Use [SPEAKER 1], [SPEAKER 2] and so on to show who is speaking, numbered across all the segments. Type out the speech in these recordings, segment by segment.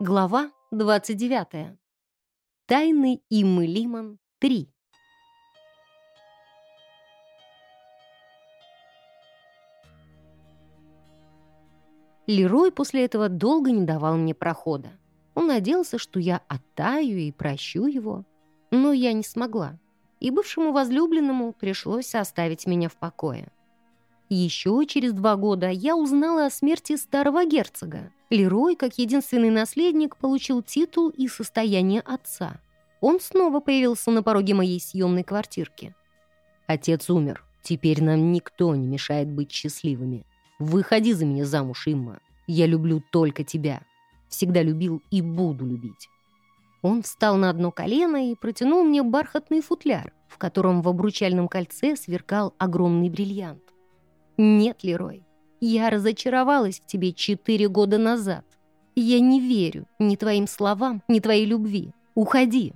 [SPEAKER 1] Глава 29. Тайны Иммы Лимон 3. Лерой после этого долго не давал мне прохода. Он надеялся, что я оттаю и прощу его. Но я не смогла, и бывшему возлюбленному пришлось оставить меня в покое. Еще через два года я узнала о смерти старого герцога. Лерой, как единственный наследник, получил титул и состояние отца. Он снова появился на пороге моей съемной квартирки. «Отец умер. Теперь нам никто не мешает быть счастливыми. Выходи за меня замуж, Имма. Я люблю только тебя. Всегда любил и буду любить». Он встал на одно колено и протянул мне бархатный футляр, в котором в обручальном кольце сверкал огромный бриллиант. «Нет, Лерой, я разочаровалась в тебе четыре года назад. Я не верю ни твоим словам, ни твоей любви. Уходи!»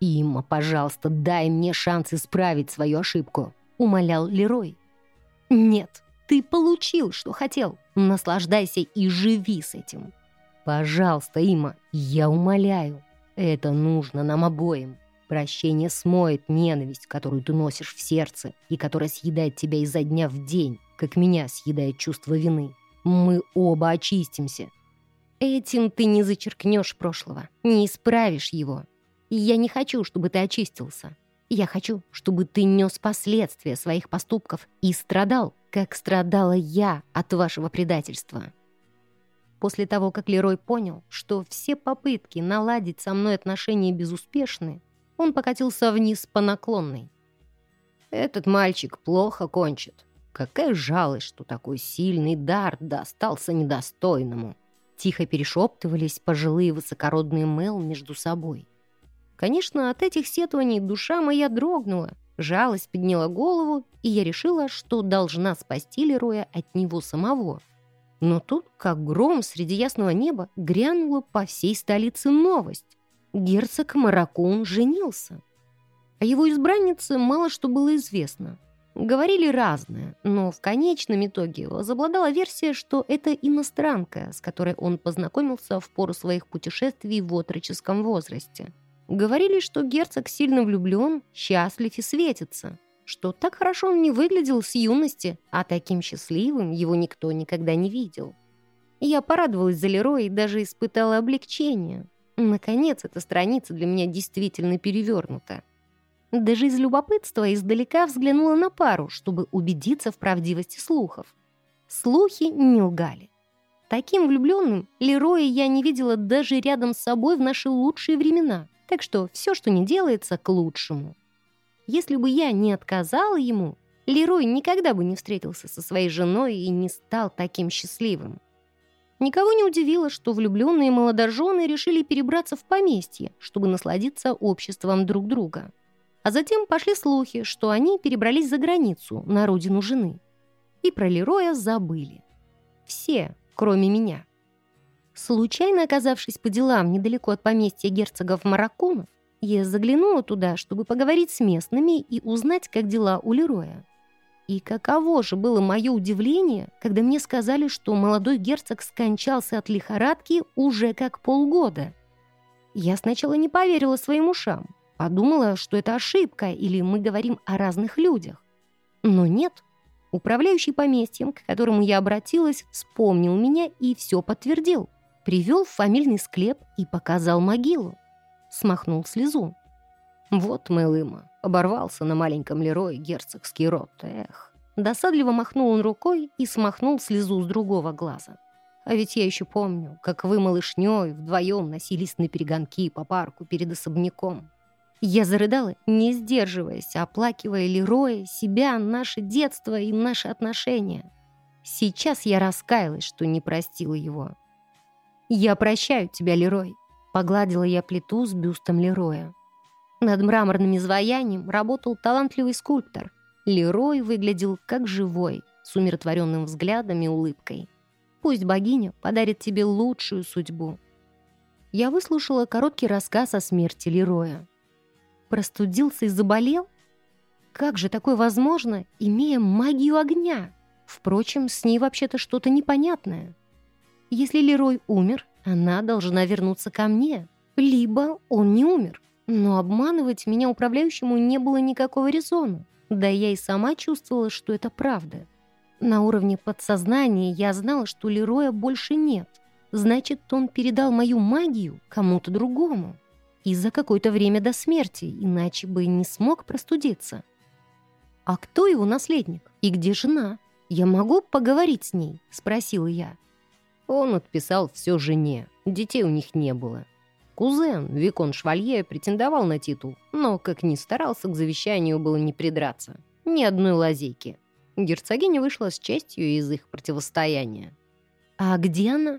[SPEAKER 1] «Имма, пожалуйста, дай мне шанс исправить свою ошибку», — умолял Лерой. «Нет, ты получил, что хотел. Наслаждайся и живи с этим». «Пожалуйста, Има, я умоляю. Это нужно нам обоим. Прощение смоет ненависть, которую ты носишь в сердце и которая съедает тебя изо дня в день, как меня съедает чувство вины. Мы оба очистимся. Этим ты не зачеркнешь прошлого, не исправишь его. И я не хочу, чтобы ты очистился. Я хочу, чтобы ты нес последствия своих поступков и страдал, как страдала я от вашего предательства. После того, как Лерой понял, что все попытки наладить со мной отношения безуспешны, он покатился вниз по наклонной. «Этот мальчик плохо кончит. Какая жалость, что такой сильный дар достался недостойному!» Тихо перешептывались пожилые высокородные Мел между собой. Конечно, от этих сетований душа моя дрогнула, жалость подняла голову, и я решила, что должна спасти Лероя от него самого. Но тут, как гром среди ясного неба, грянула по всей столице новость герцог Маракун женился. О его избраннице мало что было известно. Говорили разное, но в конечном итоге возобладала версия, что это иностранка, с которой он познакомился в пору своих путешествий в отроческом возрасте. Говорили, что герцог сильно влюблен, счастлив и светится, что так хорошо он не выглядел с юности, а таким счастливым его никто никогда не видел. Я порадовалась за Лероя и даже испытала облегчение. Наконец, эта страница для меня действительно перевернута. Даже из любопытства издалека взглянула на пару, чтобы убедиться в правдивости слухов. Слухи не лгали. Таким влюбленным Лероя я не видела даже рядом с собой в наши лучшие времена, так что все, что не делается, к лучшему. Если бы я не отказала ему, Лерой никогда бы не встретился со своей женой и не стал таким счастливым. Никого не удивило, что влюбленные молодожены решили перебраться в поместье, чтобы насладиться обществом друг друга. А затем пошли слухи, что они перебрались за границу, на родину жены. И про Лероя забыли. Все, кроме меня. Случайно оказавшись по делам недалеко от поместья герцогов Маракунов, я заглянула туда, чтобы поговорить с местными и узнать, как дела у Лероя. И каково же было мое удивление, когда мне сказали, что молодой герцог скончался от лихорадки уже как полгода. Я сначала не поверила своим ушам, подумала, что это ошибка или мы говорим о разных людях. Но нет. Управляющий поместьем, к которому я обратилась, вспомнил меня и все подтвердил. Привел в фамильный склеп и показал могилу. Смахнул слезу. Вот Мэлыма, оборвался на маленьком Лерое герцогский рот, эх. Досадливо махнул он рукой и смахнул слезу с другого глаза. А ведь я еще помню, как вы малышней вдвоем носились на перегонки по парку перед особняком. Я зарыдала, не сдерживаясь, оплакивая Лероя, себя, наше детство и наши отношения. Сейчас я раскаялась, что не простила его. «Я прощаю тебя, Лерой», — погладила я плиту с бюстом Лероя. Над мраморным изваянием работал талантливый скульптор. Лерой выглядел как живой, с умиротворенным взглядом и улыбкой. Пусть богиня подарит тебе лучшую судьбу. Я выслушала короткий рассказ о смерти Лероя. Простудился и заболел? Как же такое возможно, имея магию огня? Впрочем, с ней вообще-то что-то непонятное. Если Лерой умер, Она должна вернуться ко мне. Либо он не умер. Но обманывать меня управляющему не было никакого резона. Да я и сама чувствовала, что это правда. На уровне подсознания я знала, что Лероя больше нет. Значит, он передал мою магию кому-то другому. И за какое-то время до смерти, иначе бы не смог простудиться. «А кто его наследник? И где жена? Я могу поговорить с ней?» — спросила я.
[SPEAKER 2] Он отписал все жене. Детей у них не было. Кузен, Викон Швалье, претендовал на титул, но, как ни старался, к завещанию было не придраться. Ни одной лазейки. Герцогиня вышла с честью из их противостояния.
[SPEAKER 1] «А где она?»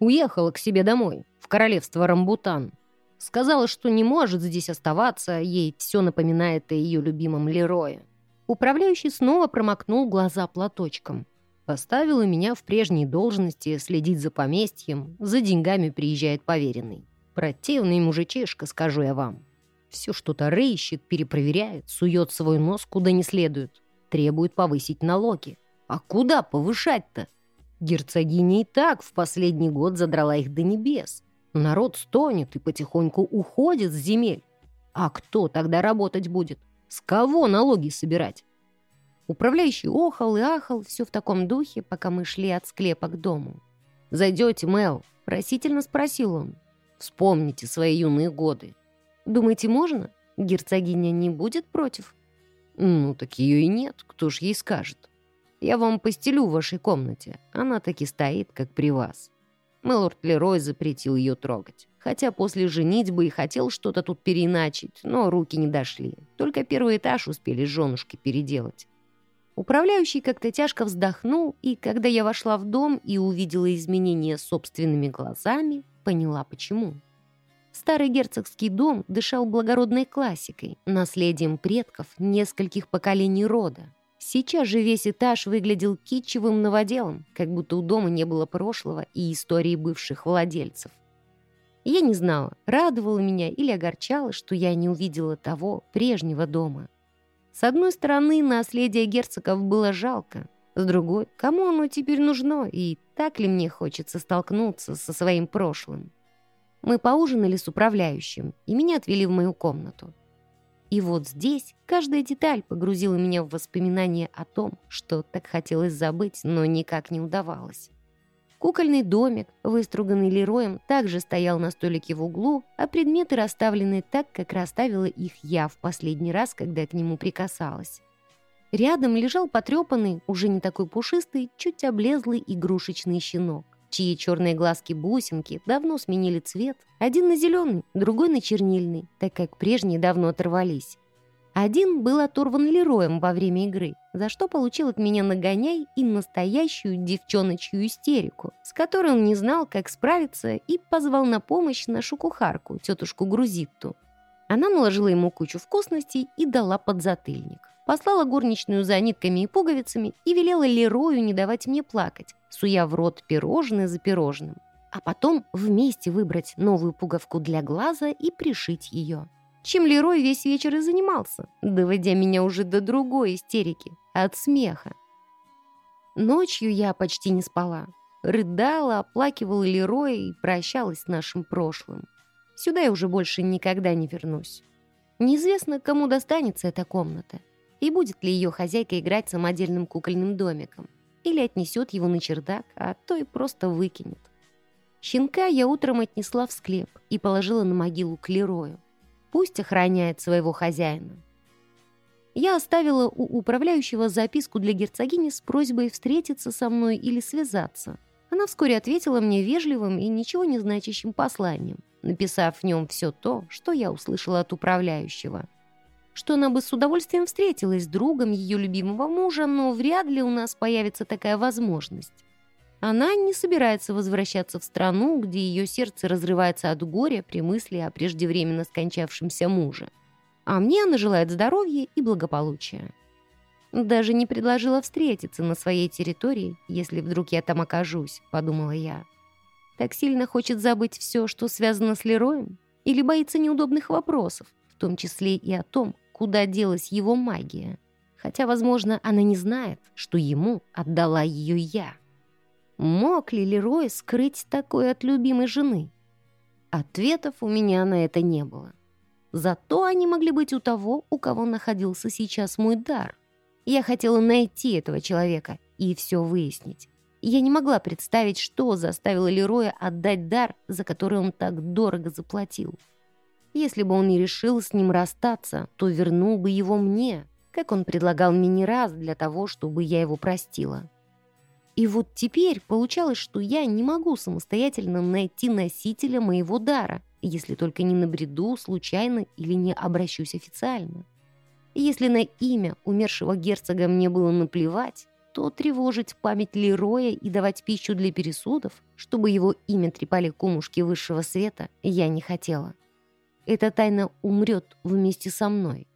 [SPEAKER 2] Уехала к себе домой, в королевство Рамбутан. Сказала, что не может здесь оставаться, ей все напоминает о ее любимом Лерое.
[SPEAKER 1] Управляющий снова промокнул глаза платочком.
[SPEAKER 2] Поставила меня в прежней должности следить за поместьем, за деньгами приезжает поверенный. Противный мужичишка, скажу я вам. Все что-то рыщет, перепроверяет, сует свой нос куда не следует. Требует повысить налоги. А куда повышать-то? Герцогиня и так в последний год задрала их до небес. Народ стонет и потихоньку уходит с земель. А кто тогда работать будет? С кого налоги собирать?
[SPEAKER 1] Управляющий охал и ахал, все в таком духе, пока мы шли от склепа к дому.
[SPEAKER 2] «Зайдете, Мэл?» — просительно спросил он. «Вспомните свои юные годы».
[SPEAKER 1] «Думаете, можно? Герцогиня не будет против?»
[SPEAKER 2] «Ну, так ее и нет, кто ж ей скажет. Я вам постелю в вашей комнате, она таки стоит, как при вас». Мэлорд Лерой запретил ее трогать. Хотя после женитьбы и хотел что-то тут переиначить, но руки не дошли. Только первый этаж успели женушки переделать. Управляющий как-то тяжко вздохнул, и когда я вошла в дом и увидела изменения собственными глазами, поняла почему. Старый герцогский дом дышал благородной классикой, наследием предков нескольких поколений рода. Сейчас же весь этаж выглядел китчевым новоделом, как будто у дома не было прошлого и истории бывших владельцев. Я не знала, радовало меня или огорчало, что я не увидела того прежнего дома. С одной стороны, наследие герцогов было жалко, с другой, кому оно теперь нужно, и так ли мне хочется столкнуться со своим прошлым? Мы поужинали с управляющим, и меня отвели в мою комнату. И вот здесь каждая деталь погрузила меня в воспоминания о том, что так хотелось забыть, но никак не удавалось. Кукольный домик, выструганный Лероем, также стоял на столике в углу, а предметы расставлены так, как расставила их я в последний раз, когда к нему прикасалась. Рядом лежал потрепанный, уже не такой пушистый, чуть облезлый игрушечный щенок, чьи черные глазки-бусинки давно сменили цвет, один на зеленый, другой на чернильный, так как прежние давно оторвались. Один был оторван Лероем во время игры, за что получил от меня нагоняй и настоящую девчоночью истерику, с которой он не знал, как справиться, и позвал на помощь нашу кухарку, тетушку Грузитту. Она наложила ему кучу вкусностей и дала подзатыльник. Послала горничную за нитками и пуговицами и велела Лерою не давать мне плакать, суя в рот пирожное за пирожным. А потом вместе выбрать новую пуговку для глаза и пришить ее чем Лерой весь вечер и занимался, доводя меня уже до другой истерики, от смеха. Ночью я почти не спала. Рыдала, оплакивала Лероя и прощалась с нашим прошлым. Сюда я уже больше никогда не вернусь. Неизвестно, кому достанется эта комната, и будет ли ее хозяйка играть самодельным кукольным домиком, или отнесет его на чердак, а то и просто выкинет. Щенка я утром отнесла в склеп и положила на могилу к Лерою. Пусть охраняет своего хозяина. Я оставила у управляющего записку для герцогини с просьбой встретиться со мной или связаться. Она вскоре ответила мне вежливым и ничего не значащим посланием, написав в нем все то, что я услышала от управляющего. Что она бы с удовольствием встретилась с другом ее любимого мужа, но вряд ли у нас появится такая возможность. Она не собирается возвращаться в страну, где ее сердце разрывается от горя при мысли о преждевременно скончавшемся муже. А мне она желает здоровья и благополучия. Даже не предложила встретиться на своей территории, если вдруг я там окажусь, подумала я. Так сильно хочет забыть все, что связано с Лероем? Или боится неудобных вопросов, том числе и о том, куда делась его магия? Хотя, возможно, она не знает, что ему отдала ее я.
[SPEAKER 1] Мог ли Лерой скрыть такое от любимой жены? Ответов у меня на это не было. Зато они могли быть у того, у кого находился сейчас мой дар. Я хотела найти этого человека и все выяснить. Я не могла представить, что заставило Лероя отдать дар, за который он так дорого заплатил. Если бы он не решил с ним расстаться, то вернул бы его мне, как он предлагал мне не раз для того, чтобы я его простила. И вот теперь получалось, что я не могу самостоятельно найти носителя моего дара, если только не набреду случайно или не обращусь официально. Если на имя умершего герцога мне было наплевать, то тревожить память Лероя и давать пищу для пересудов, чтобы его имя трепали кумушки высшего света, я не хотела. Эта тайна умрет вместе со мной.